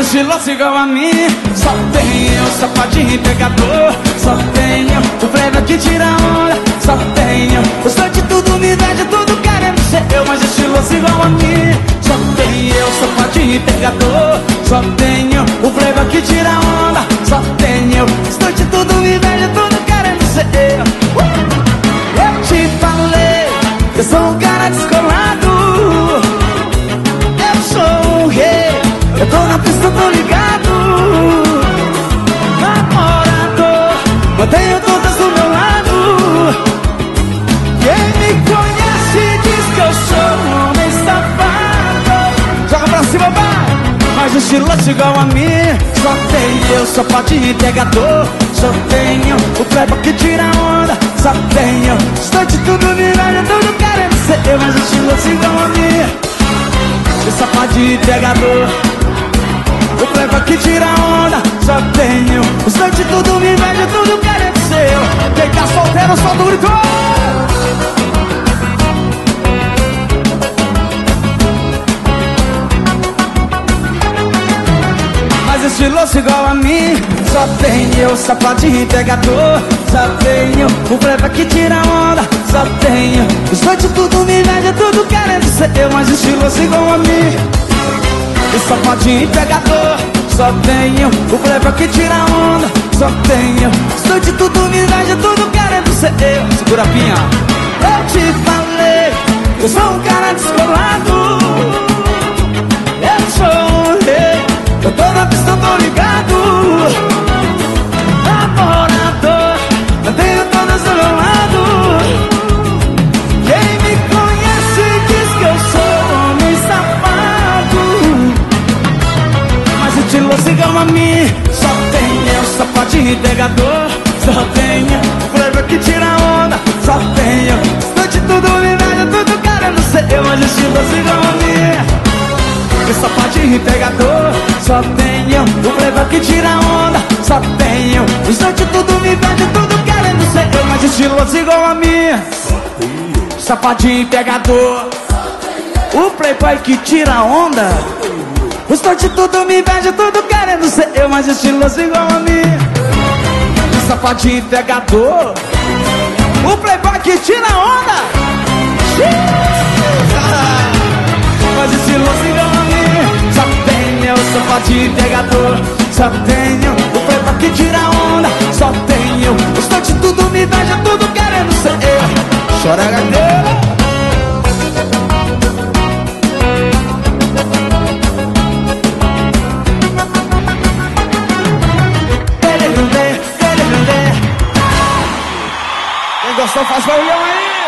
estiloso igual a mim Só tenho sapatinho pegador Só tenho o flavor que tira onda Só tenho os dois de tudo, me dá de tudo Querendo ser eu, mas estiloso igual a mim Só tenho sapatinho pegador Só tenho o flavor que tira onda Só tenho os dois de tudo, me dá de tudo Querendo ser eu Eu te falei, eu sou um cara descolado na pista, tô ligado. Namorador Mantenho todas do meu lado. Quem me conhece diz que eu sou um homem safado. Joga pra cima, vai. Mas estiloso igual a mim Só tenho eu, sapatinho pegador Só tenho o playboy que tira onda Só tenho. Estou de tudo, mirando tudo querendo ser eu Mas estiloso igual a mim Esse sapatinho pegador o playboy que tira onda, só tenho Os dois tudo, me inveja tudo querendo ser eu Quem tá solteiro, solta o grito Mas estiloso igual a mim Só tenho sapatinho pegador Só tenho o playboy que tira onda. Só tenho os dois tudo, me inveja tudo querendo ser eu Mas estiloso igual a mim o sapatinho pegador Só tenho o playboy que tira onda. Só tenho Estou de tudo, me de tudo querendo ser eu. Segura a pinha. Eu te falei Eu sou um cara descolado Só tenho o sapatinho pegador Só tenho flavor que tira onda. Só tenho Estou de tudo, me tudo querendo ser eu Mas estiloso igual a mim o sapatinho pegador Só tenho o flavor que tira onda. Só tenho de tudo, vende tudo querendo ser eu Mas estiloso igual a mim Sapatinho pegador O playboy que tira onda Os dois de tudo, me vende tudo querendo ser eu Mas estiloso igual a mim. Sapatinho pegador O playboy que tira onda. Mas estiloso igual a mim. Só tenho o sapatinho pegador Só tenho o playboy que tira onda. Só tenho Quem gostou faz barulhão aí